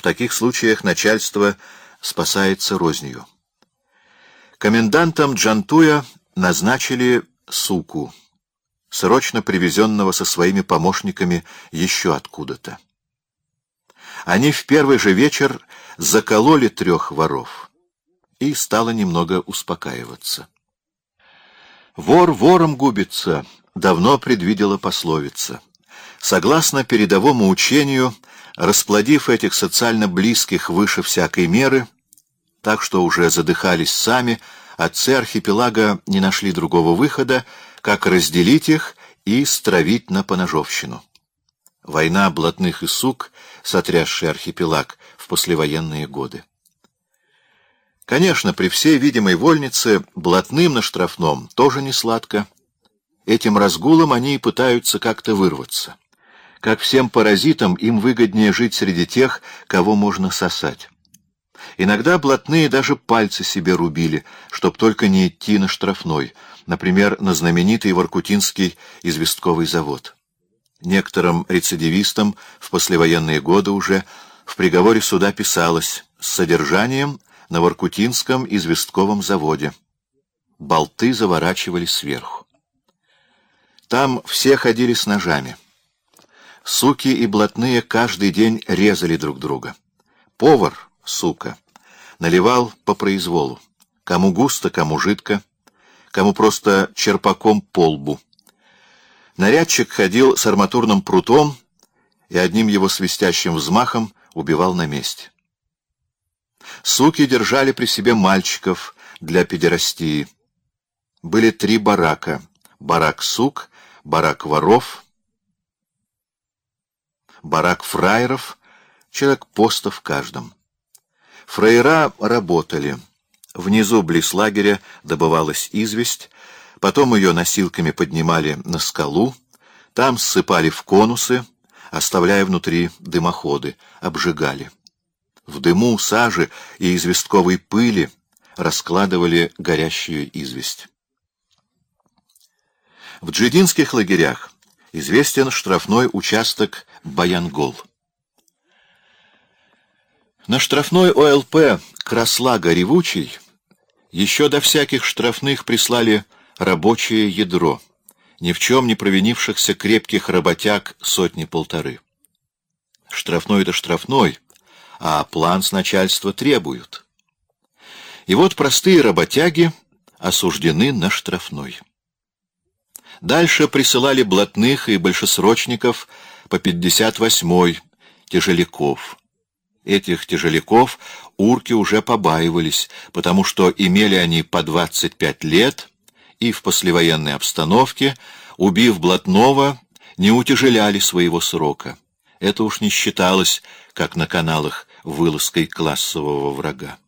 В таких случаях начальство спасается рознью. Комендантом Джантуя назначили суку, срочно привезенного со своими помощниками еще откуда-то. Они в первый же вечер закололи трех воров, и стало немного успокаиваться. «Вор вором губится», — давно предвидела пословица. Согласно передовому учению, расплодив этих социально близких выше всякой меры, так что уже задыхались сами, отцы архипелага не нашли другого выхода, как разделить их и стравить на поножовщину. Война блатных и сук, сотрясшая архипелаг в послевоенные годы. Конечно, при всей видимой вольнице блатным на штрафном тоже не сладко. Этим разгулом они и пытаются как-то вырваться. Как всем паразитам, им выгоднее жить среди тех, кого можно сосать. Иногда блатные даже пальцы себе рубили, чтоб только не идти на штрафной, например, на знаменитый Воркутинский известковый завод. Некоторым рецидивистам в послевоенные годы уже в приговоре суда писалось с содержанием на Воркутинском известковом заводе. Болты заворачивали сверху. Там все ходили с ножами. Суки и блатные каждый день резали друг друга. Повар, сука, наливал по произволу. Кому густо, кому жидко, кому просто черпаком по лбу. Нарядчик ходил с арматурным прутом и одним его свистящим взмахом убивал на месте. Суки держали при себе мальчиков для педерастии. Были три барака. Барак сук, барак воров, барак фраеров, человек поста в каждом. Фраера работали. Внизу, близ лагеря, добывалась известь, потом ее носилками поднимали на скалу, там ссыпали в конусы, оставляя внутри дымоходы, обжигали. В дыму, саже и известковой пыли раскладывали горящую известь. В джидинских лагерях известен штрафной участок Баянгол. На штрафной ОЛП Краслага Ревучий еще до всяких штрафных прислали рабочее ядро, ни в чем не провинившихся крепких работяг сотни-полторы. Штрафной-то штрафной, а план с начальства требуют. И вот простые работяги осуждены на штрафной. Дальше присылали блатных и большесрочников по 58-й, тяжеляков. Этих тяжеляков урки уже побаивались, потому что имели они по 25 лет и в послевоенной обстановке, убив блатного, не утяжеляли своего срока. Это уж не считалось, как на каналах, вылазкой классового врага.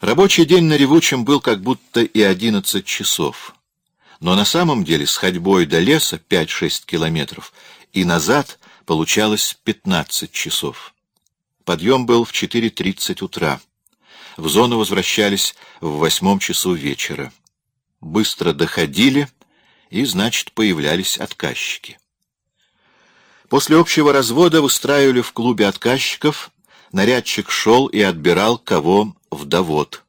Рабочий день на Ревучем был как будто и одиннадцать часов. Но на самом деле с ходьбой до леса пять-шесть километров и назад получалось пятнадцать часов. Подъем был в четыре тридцать утра. В зону возвращались в восьмом часу вечера. Быстро доходили, и, значит, появлялись отказчики. После общего развода устраивали в клубе отказчиков, нарядчик шел и отбирал кого в довод.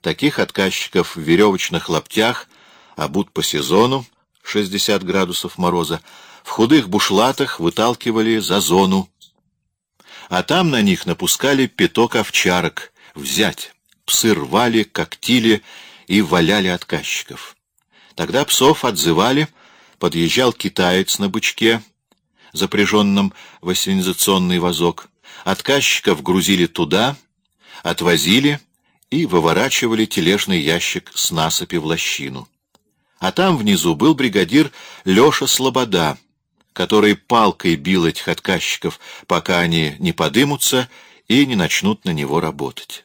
Таких отказчиков в веревочных лаптях, обут по сезону, 60 градусов мороза, в худых бушлатах выталкивали за зону, а там на них напускали пяток овчарок, взять. Псы рвали, когтили и валяли отказчиков. Тогда псов отзывали, подъезжал китаец на бычке, запряженном в ассенизационный вазок, отказчиков грузили туда, отвозили и выворачивали тележный ящик с насыпи в лощину. А там внизу был бригадир Леша Слобода, который палкой бил этих отказчиков, пока они не подымутся и не начнут на него работать.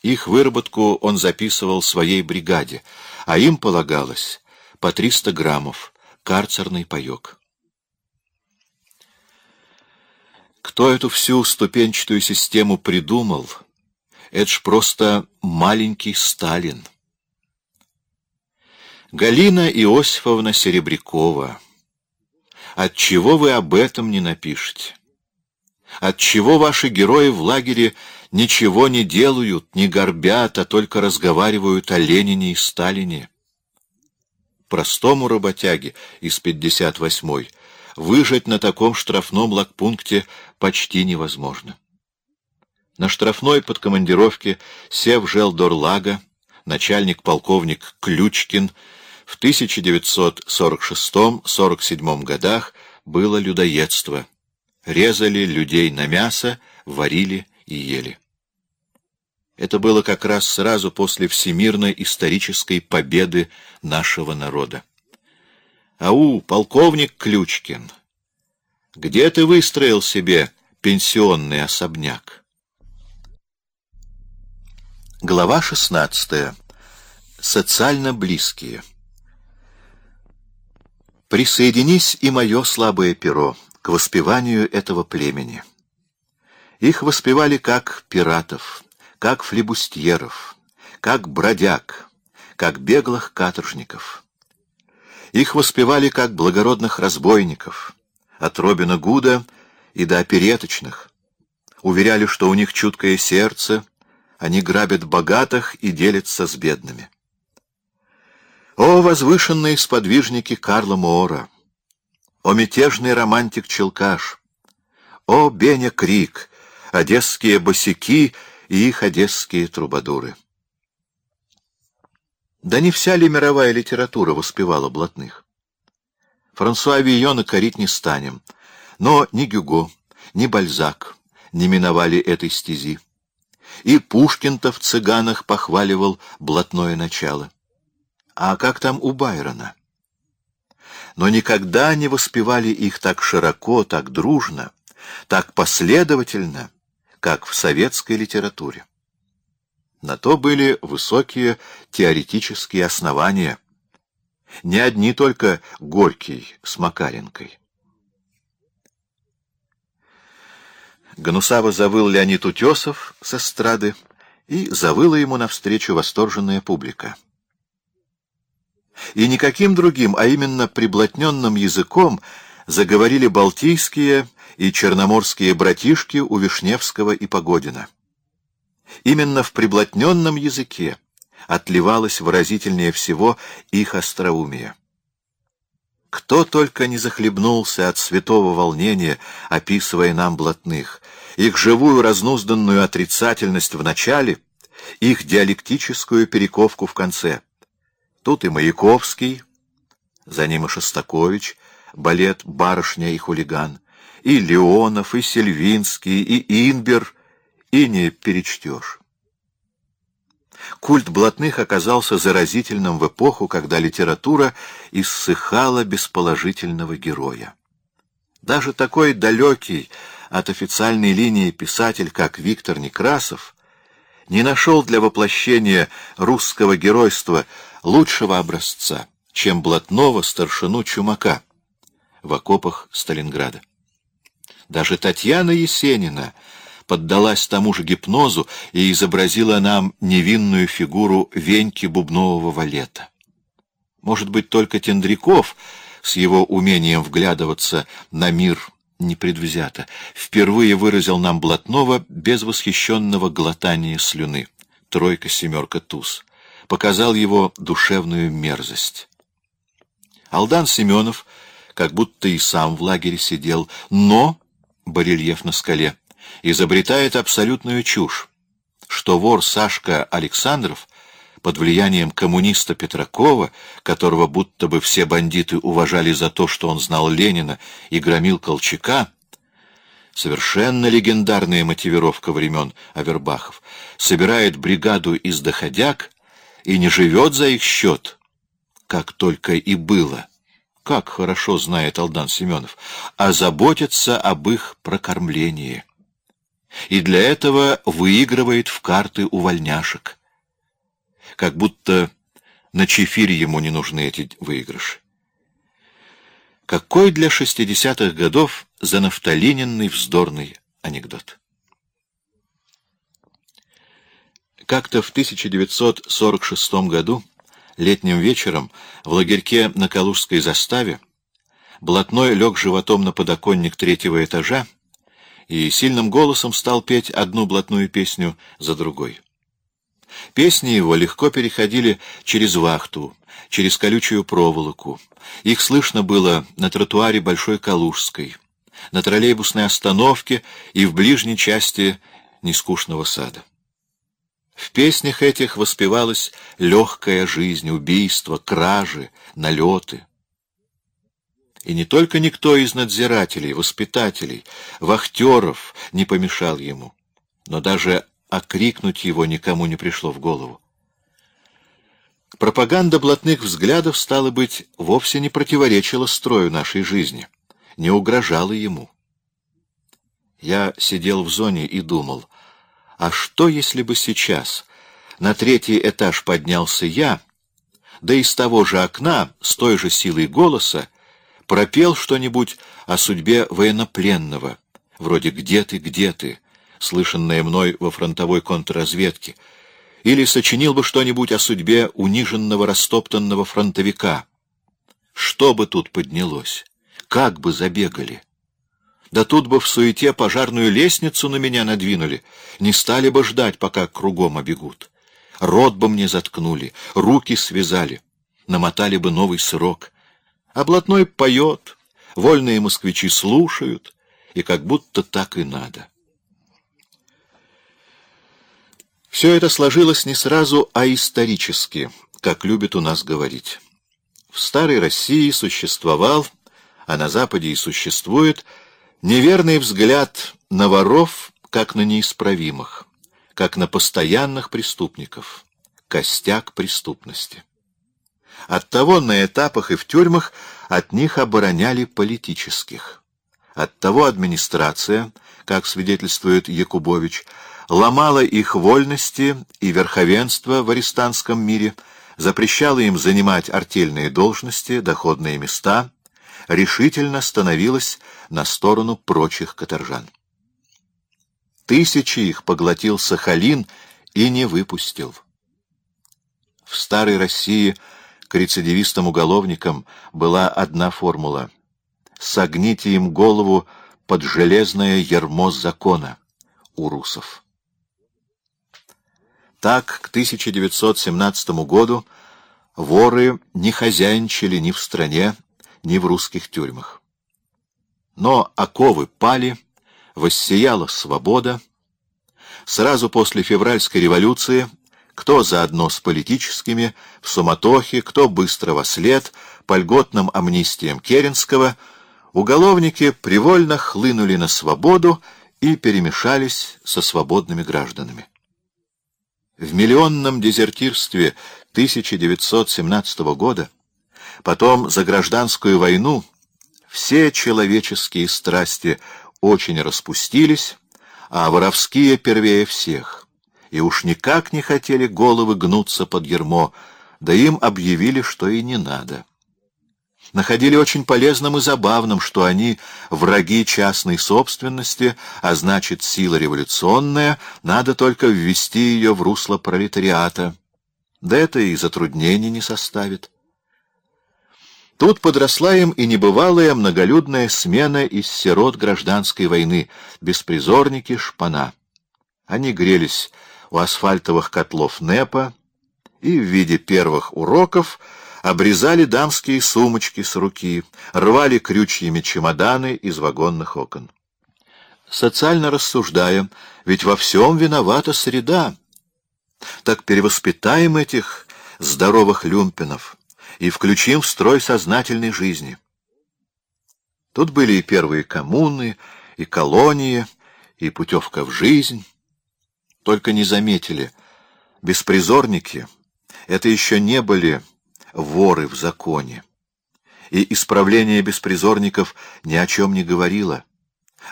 Их выработку он записывал своей бригаде, а им полагалось по 300 граммов карцерный паек. Кто эту всю ступенчатую систему придумал, это ж просто маленький Сталин. Галина Иосифовна Серебрякова. Отчего вы об этом не напишете? Отчего ваши герои в лагере ничего не делают, не горбят, а только разговаривают о Ленине и Сталине? Простому работяге из 58-й выжить на таком штрафном лагпункте почти невозможно. На штрафной подкомандировке сев Желдорлага, начальник-полковник Ключкин в 1946-47 годах было людоедство. Резали людей на мясо, варили и ели. Это было как раз сразу после всемирной исторической победы нашего народа. «Ау, полковник Ключкин, где ты выстроил себе пенсионный особняк?» Глава 16. Социально близкие. Присоединись и мое слабое перо к воспеванию этого племени. Их воспевали как пиратов, как флебустьеров, как бродяг, как беглых каторжников. Их воспевали как благородных разбойников, от Робина Гуда и до опереточных. Уверяли, что у них чуткое сердце, они грабят богатых и делятся с бедными. О, возвышенные сподвижники Карла Моора! О, мятежный романтик-челкаш! О, Беня Крик, одесские босяки и их одесские трубадуры! Да не вся ли мировая литература воспевала блатных? Франсуа Вийона корить не станем, но ни Гюго, ни Бальзак не миновали этой стези. И Пушкин-то в «Цыганах» похваливал блатное начало. А как там у Байрона? Но никогда не воспевали их так широко, так дружно, так последовательно, как в советской литературе. На то были высокие теоретические основания. Не одни только Горький с Макаренкой. Гнусаво завыл Леонид Утесов с эстрады, и завыла ему навстречу восторженная публика. И никаким другим, а именно приблотненным языком заговорили балтийские и черноморские братишки у Вишневского и Погодина. Именно в приблотненном языке отливалось выразительнее всего их остроумие. Кто только не захлебнулся от святого волнения, описывая нам блатных, их живую разнузданную отрицательность в начале, их диалектическую перековку в конце — Тут и Маяковский, за ним и Шостакович, балет «Барышня и хулиган», и Леонов, и Сельвинский, и Инбер, и не перечтешь. Культ блатных оказался заразительным в эпоху, когда литература иссыхала без положительного героя. Даже такой далекий от официальной линии писатель, как Виктор Некрасов, не нашел для воплощения русского геройства лучшего образца, чем блатного старшину Чумака в окопах Сталинграда. Даже Татьяна Есенина поддалась тому же гипнозу и изобразила нам невинную фигуру Веньки Бубнового валета. Может быть, только Тендряков с его умением вглядываться на мир непредвзято, впервые выразил нам блатного без восхищенного глотания слюны. Тройка, семерка, туз показал его душевную мерзость. Алдан Семенов как будто и сам в лагере сидел, но, барельеф на скале, изобретает абсолютную чушь, что вор Сашка Александров под влиянием коммуниста Петракова, которого будто бы все бандиты уважали за то, что он знал Ленина и громил Колчака, совершенно легендарная мотивировка времен Авербахов, собирает бригаду из доходяг и не живет за их счет, как только и было, как хорошо знает Алдан Семенов, а заботится об их прокормлении. И для этого выигрывает в карты увольняшек. Как будто на чефире ему не нужны эти выигрыши. Какой для шестидесятых годов занафталиненный вздорный анекдот. Как-то в 1946 году, летним вечером, в лагерьке на Калужской заставе, Блатной лег животом на подоконник третьего этажа и сильным голосом стал петь одну блатную песню за другой. Песни его легко переходили через вахту, через колючую проволоку. Их слышно было на тротуаре Большой Калужской, на троллейбусной остановке и в ближней части нескучного сада. В песнях этих воспевалась легкая жизнь, убийства, кражи, налеты. И не только никто из надзирателей, воспитателей, вахтеров не помешал ему, но даже окрикнуть его никому не пришло в голову. Пропаганда блатных взглядов, стало быть, вовсе не противоречила строю нашей жизни, не угрожала ему. Я сидел в зоне и думал, а что, если бы сейчас на третий этаж поднялся я, да из того же окна, с той же силой голоса, пропел что-нибудь о судьбе военнопленного, вроде «Где ты, где ты?», слышанное мной во фронтовой контрразведке, или сочинил бы что-нибудь о судьбе униженного растоптанного фронтовика. Что бы тут поднялось? Как бы забегали? Да тут бы в суете пожарную лестницу на меня надвинули, не стали бы ждать, пока кругом обегут. Рот бы мне заткнули, руки связали, намотали бы новый срок. А блатной поет, вольные москвичи слушают, и как будто так и надо. Все это сложилось не сразу, а исторически, как любят у нас говорить. В старой России существовал, а на Западе и существует, неверный взгляд на воров, как на неисправимых, как на постоянных преступников, костяк преступности. Оттого на этапах и в тюрьмах от них обороняли политических. Оттого администрация, как свидетельствует Якубович, ломала их вольности и верховенство в арестантском мире, запрещала им занимать артельные должности, доходные места, решительно становилась на сторону прочих каторжан. Тысячи их поглотил Сахалин и не выпустил. В старой России к рецидивистам-уголовникам была одна формула — согните им голову под железное ярмо закона у русов. Так, к 1917 году воры не хозяйничали ни в стране, ни в русских тюрьмах. Но оковы пали, воссияла свобода. Сразу после февральской революции кто заодно с политическими, в суматохе, кто быстро во след, по льготным амнистиям Керенского, уголовники привольно хлынули на свободу и перемешались со свободными гражданами. В миллионном дезертирстве 1917 года, потом за гражданскую войну, все человеческие страсти очень распустились, а воровские первее всех, и уж никак не хотели головы гнуться под ермо, да им объявили, что и не надо находили очень полезным и забавным, что они враги частной собственности, а значит, сила революционная, надо только ввести ее в русло пролетариата. Да это и затруднений не составит. Тут подросла им и небывалая многолюдная смена из сирот гражданской войны, беспризорники шпана. Они грелись у асфальтовых котлов НЭПа и в виде первых уроков обрезали дамские сумочки с руки, рвали крючьями чемоданы из вагонных окон. Социально рассуждая, ведь во всем виновата среда. Так перевоспитаем этих здоровых люмпинов и включим в строй сознательной жизни. Тут были и первые коммуны, и колонии, и путевка в жизнь. Только не заметили, беспризорники — это еще не были воры в законе. И исправление беспризорников ни о чем не говорило.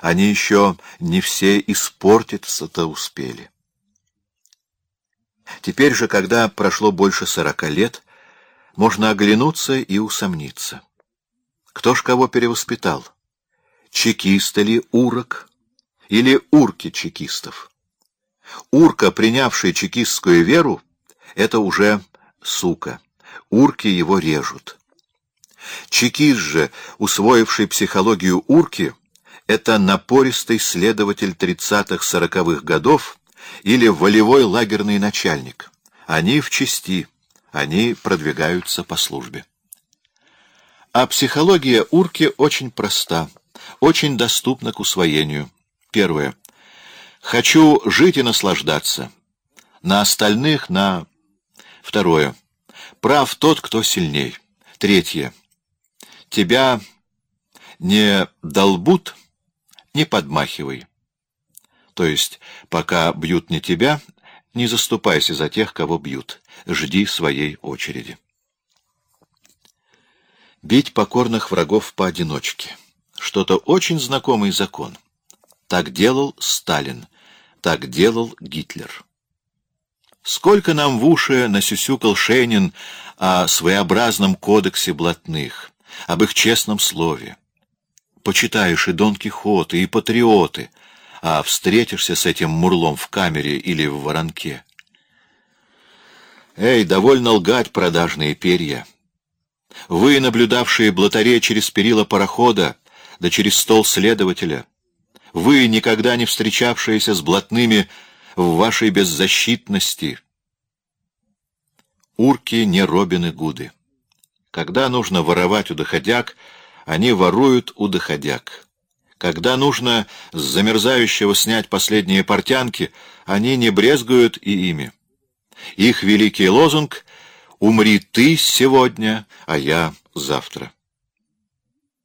Они еще не все испортиться-то успели. Теперь же, когда прошло больше сорока лет, можно оглянуться и усомниться. Кто ж кого перевоспитал? Чекист или урок? Или урки чекистов? Урка, принявший чекистскую веру, это уже сука урки его режут. Чекист же, усвоивший психологию урки, это напористый следователь 30-40-х годов или волевой лагерный начальник. Они в части, они продвигаются по службе. А психология урки очень проста, очень доступна к усвоению. Первое. Хочу жить и наслаждаться. На остальных, на... Второе. Прав тот, кто сильней. Третье. Тебя не долбут, не подмахивай. То есть, пока бьют не тебя, не заступайся за тех, кого бьют. Жди своей очереди. Бить покорных врагов поодиночке. Что-то очень знакомый закон. Так делал Сталин, так делал Гитлер. Сколько нам в уши насюсюкал Шейнин о своеобразном кодексе блатных, об их честном слове. Почитаешь и Дон Кихоты, и патриоты, а встретишься с этим мурлом в камере или в воронке. Эй, довольно лгать, продажные перья. Вы, наблюдавшие блатаре через перила парохода, да через стол следователя, вы, никогда не встречавшиеся с блатными в вашей беззащитности. Урки не Робины Гуды. Когда нужно воровать у доходяг, они воруют у доходяг. Когда нужно с замерзающего снять последние портянки, они не брезгуют и ими. Их великий лозунг — «Умри ты сегодня, а я завтра».